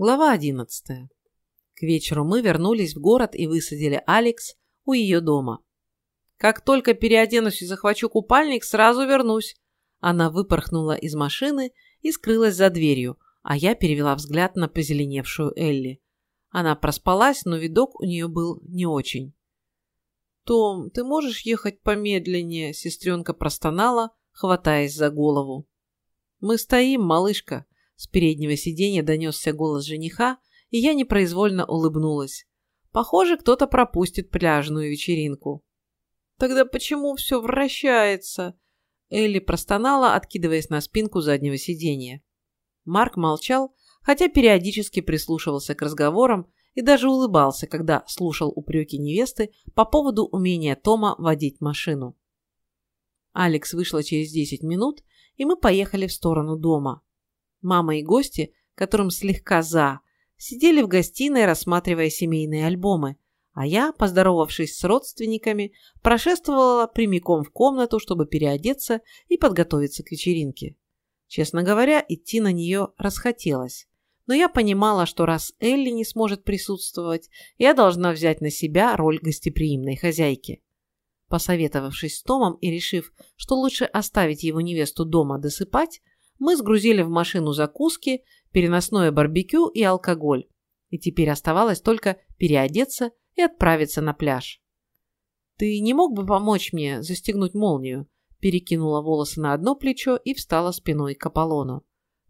Глава 11. К вечеру мы вернулись в город и высадили Алекс у ее дома. «Как только переоденусь и захвачу купальник, сразу вернусь». Она выпорхнула из машины и скрылась за дверью, а я перевела взгляд на позеленевшую Элли. Она проспалась, но видок у нее был не очень. «Том, ты можешь ехать помедленнее?» – сестренка простонала, хватаясь за голову. «Мы стоим, малышка», с переднего сиденья донесся голос жениха, и я непроизвольно улыбнулась. Похоже, кто-то пропустит пляжную вечеринку. «Тогда почему все вращается?» Элли простонала, откидываясь на спинку заднего сиденья. Марк молчал, хотя периодически прислушивался к разговорам и даже улыбался, когда слушал упреки невесты по поводу умения Тома водить машину. Алекс вышла через 10 минут, и мы поехали в сторону дома. Мама и гости, которым слегка за, сидели в гостиной, рассматривая семейные альбомы, а я, поздоровавшись с родственниками, прошествовала прямиком в комнату, чтобы переодеться и подготовиться к вечеринке. Честно говоря, идти на нее расхотелось. Но я понимала, что раз Элли не сможет присутствовать, я должна взять на себя роль гостеприимной хозяйки. Посоветовавшись с Томом и решив, что лучше оставить его невесту дома досыпать, мы сгрузили в машину закуски, переносное барбекю и алкоголь. И теперь оставалось только переодеться и отправиться на пляж. «Ты не мог бы помочь мне застегнуть молнию?» Перекинула волосы на одно плечо и встала спиной к Аполлону.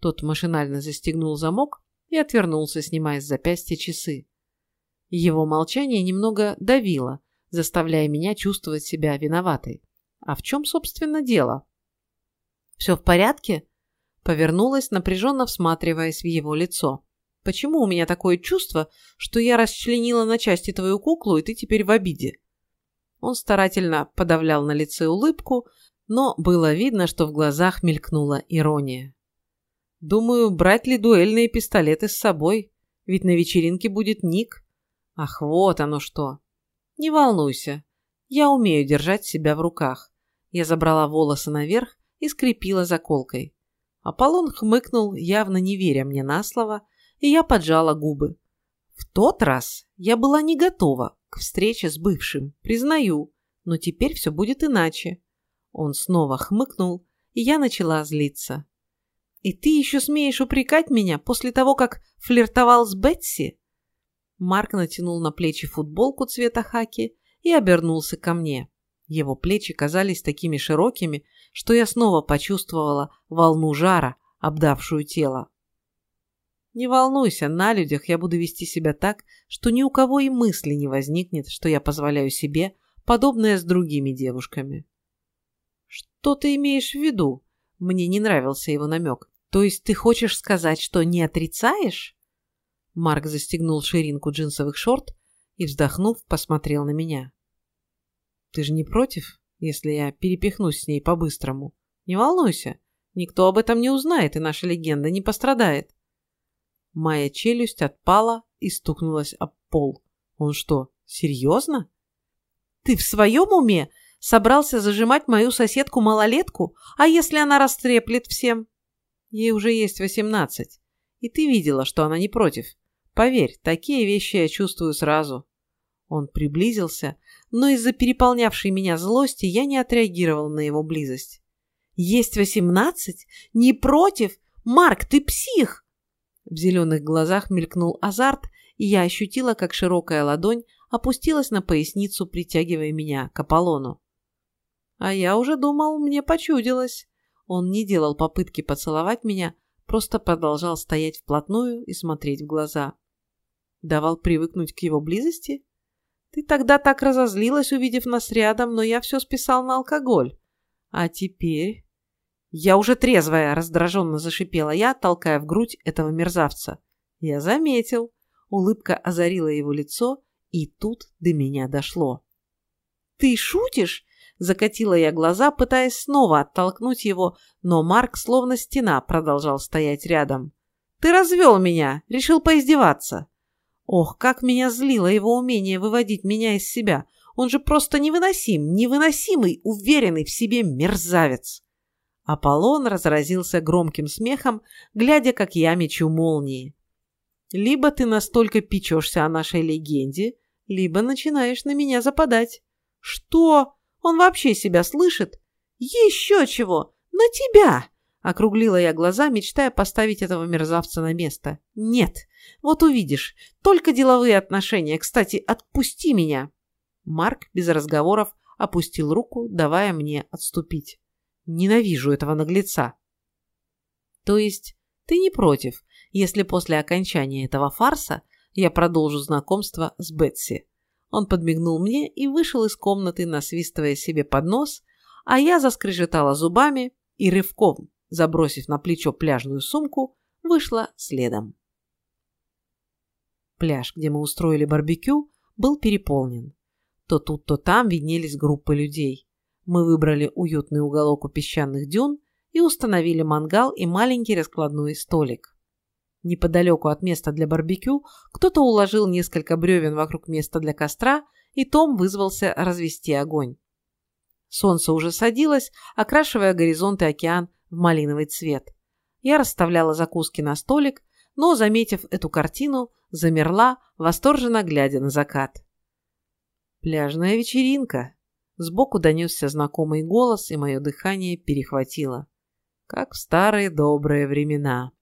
Тот машинально застегнул замок и отвернулся, снимая с запястья часы. Его молчание немного давило, заставляя меня чувствовать себя виноватой. А в чем, собственно, дело? «Все в порядке?» Повернулась, напряженно всматриваясь в его лицо. «Почему у меня такое чувство, что я расчленила на части твою куклу, и ты теперь в обиде?» Он старательно подавлял на лице улыбку, но было видно, что в глазах мелькнула ирония. «Думаю, брать ли дуэльные пистолеты с собой? Ведь на вечеринке будет Ник. Ах, вот оно что!» «Не волнуйся, я умею держать себя в руках». Я забрала волосы наверх и скрепила заколкой. Аполлон хмыкнул, явно не веря мне на слово, и я поджала губы. В тот раз я была не готова к встрече с бывшим, признаю, но теперь все будет иначе. Он снова хмыкнул, и я начала злиться. «И ты еще смеешь упрекать меня после того, как флиртовал с Бетси?» Марк натянул на плечи футболку цвета хаки и обернулся ко мне. Его плечи казались такими широкими, что я снова почувствовала волну жара, обдавшую тело. Не волнуйся, на людях я буду вести себя так, что ни у кого и мысли не возникнет, что я позволяю себе подобное с другими девушками. Что ты имеешь в виду? Мне не нравился его намек. То есть ты хочешь сказать, что не отрицаешь? Марк застегнул ширинку джинсовых шорт и, вздохнув, посмотрел на меня. Ты же не против? Если я перепихнусь с ней по-быстрому. Не волнуйся, никто об этом не узнает, и наша легенда не пострадает. Моя челюсть отпала и стукнулась об пол. Он что, серьезно? Ты в своем уме? Собрался зажимать мою соседку-малолетку? А если она растреплет всем? Ей уже есть восемнадцать. И ты видела, что она не против. Поверь, такие вещи я чувствую сразу. Он приблизился, но из-за переполнявшей меня злости я не отреагировал на его близость. «Есть восемнадцать? Не против? Марк, ты псих!» В зеленых глазах мелькнул азарт, и я ощутила, как широкая ладонь опустилась на поясницу, притягивая меня к Аполлону. А я уже думал, мне почудилось. Он не делал попытки поцеловать меня, просто продолжал стоять вплотную и смотреть в глаза. Давал привыкнуть к его близости? Ты тогда так разозлилась, увидев нас рядом, но я все списал на алкоголь. А теперь... Я уже трезвая, раздраженно зашипела я, толкая в грудь этого мерзавца. Я заметил. Улыбка озарила его лицо, и тут до меня дошло. «Ты шутишь?» Закатила я глаза, пытаясь снова оттолкнуть его, но Марк, словно стена, продолжал стоять рядом. «Ты развел меня! Решил поиздеваться!» Ох, как меня злило его умение выводить меня из себя. Он же просто невыносим, невыносимый, уверенный в себе мерзавец. Аполлон разразился громким смехом, глядя, как я мечу молнии. Либо ты настолько печешься о нашей легенде, либо начинаешь на меня западать. Что? Он вообще себя слышит? Еще чего? На тебя! Округлила я глаза, мечтая поставить этого мерзавца на место. Нет, вот увидишь. Только деловые отношения. Кстати, отпусти меня. Марк без разговоров опустил руку, давая мне отступить. Ненавижу этого наглеца. То есть ты не против, если после окончания этого фарса я продолжу знакомство с Бетси? Он подмигнул мне и вышел из комнаты, насвистывая себе под нос, а я заскрежетала зубами и рывком, забросив на плечо пляжную сумку, вышла следом. Пляж, где мы устроили барбекю, был переполнен. То тут, то там виднелись группы людей. Мы выбрали уютный уголок у песчаных дюн и установили мангал и маленький раскладной столик. Неподалеку от места для барбекю кто-то уложил несколько бревен вокруг места для костра, и Том вызвался развести огонь. Солнце уже садилось, окрашивая горизонт и океан в малиновый цвет. Я расставляла закуски на столик, но, заметив эту картину, замерла, восторженно глядя на закат. «Пляжная вечеринка!» Сбоку донесся знакомый голос, и мое дыхание перехватило как в старые добрые времена.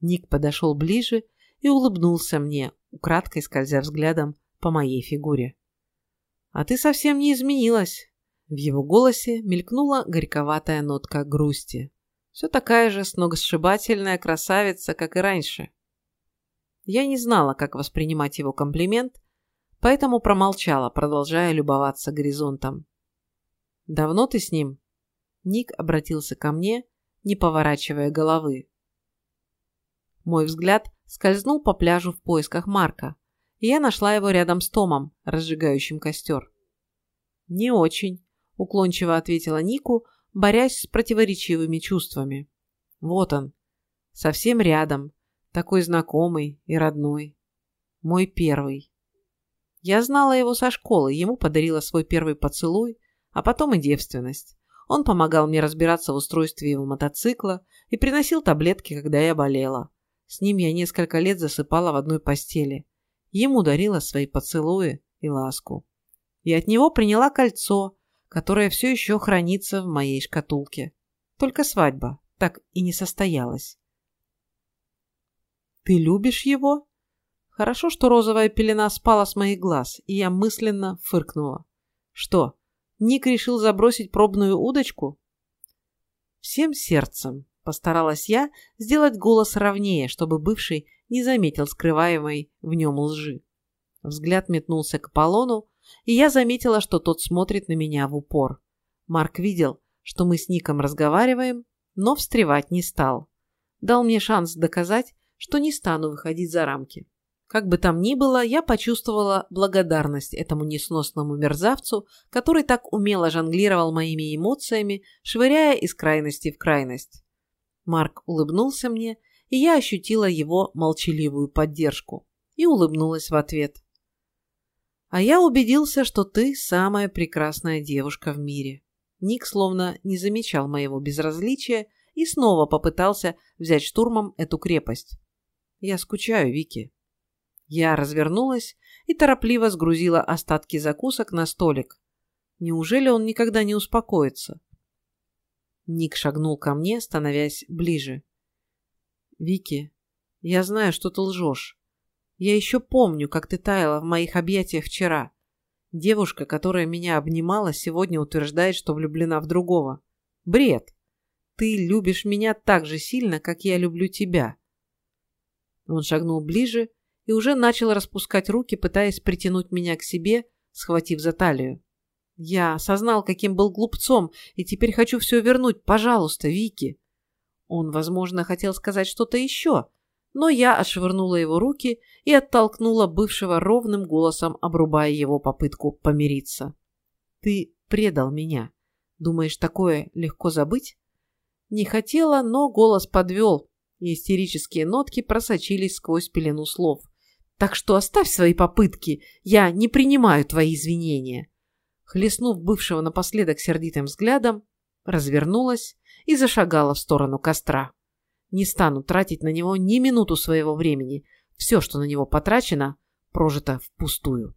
Ник подошел ближе и улыбнулся мне, украдкой скользя взглядом по моей фигуре. «А ты совсем не изменилась!» В его голосе мелькнула горьковатая нотка грусти. Все такая же сногсшибательная красавица, как и раньше. Я не знала, как воспринимать его комплимент, поэтому промолчала, продолжая любоваться горизонтом. «Давно ты с ним?» Ник обратился ко мне, не поворачивая головы. Мой взгляд скользнул по пляжу в поисках Марка, и я нашла его рядом с Томом, разжигающим костер. «Не очень», — уклончиво ответила Нику, борясь с противоречивыми чувствами. «Вот он, совсем рядом, такой знакомый и родной. Мой первый. Я знала его со школы, ему подарила свой первый поцелуй, а потом и девственность. Он помогал мне разбираться в устройстве его мотоцикла и приносил таблетки, когда я болела. С ним я несколько лет засыпала в одной постели. Ему дарила свои поцелуи и ласку. И от него приняла кольцо, которое все еще хранится в моей шкатулке. Только свадьба так и не состоялась. «Ты любишь его?» Хорошо, что розовая пелена спала с моих глаз, и я мысленно фыркнула. «Что, Ник решил забросить пробную удочку? Всем сердцем постаралась я сделать голос ровнее, чтобы бывший не заметил скрываемой в нем лжи. Взгляд метнулся к Полону, и я заметила, что тот смотрит на меня в упор. Марк видел, что мы с Ником разговариваем, но встревать не стал. Дал мне шанс доказать, что не стану выходить за рамки. Как бы там ни было, я почувствовала благодарность этому несносному мерзавцу, который так умело жонглировал моими эмоциями, швыряя из крайности в крайность. Марк улыбнулся мне, и я ощутила его молчаливую поддержку и улыбнулась в ответ. «А я убедился, что ты самая прекрасная девушка в мире». Ник словно не замечал моего безразличия и снова попытался взять штурмом эту крепость. «Я скучаю, Вики», я развернулась и торопливо сгрузила остатки закусок на столик. Неужели он никогда не успокоится? Ник шагнул ко мне, становясь ближе. «Вики, я знаю, что ты лжешь. Я еще помню, как ты таяла в моих объятиях вчера. Девушка, которая меня обнимала, сегодня утверждает, что влюблена в другого. Бред! Ты любишь меня так же сильно, как я люблю тебя». Он шагнул ближе и уже начал распускать руки, пытаясь притянуть меня к себе, схватив за талию. Я осознал, каким был глупцом, и теперь хочу все вернуть. Пожалуйста, Вики. Он, возможно, хотел сказать что-то еще, но я отшвырнула его руки и оттолкнула бывшего ровным голосом, обрубая его попытку помириться. «Ты предал меня. Думаешь, такое легко забыть?» Не хотела, но голос подвел, и истерические нотки просочились сквозь пелену слов. Так что оставь свои попытки, я не принимаю твои извинения. Хлестнув бывшего напоследок сердитым взглядом, развернулась и зашагала в сторону костра. Не стану тратить на него ни минуту своего времени. Все, что на него потрачено, прожито впустую.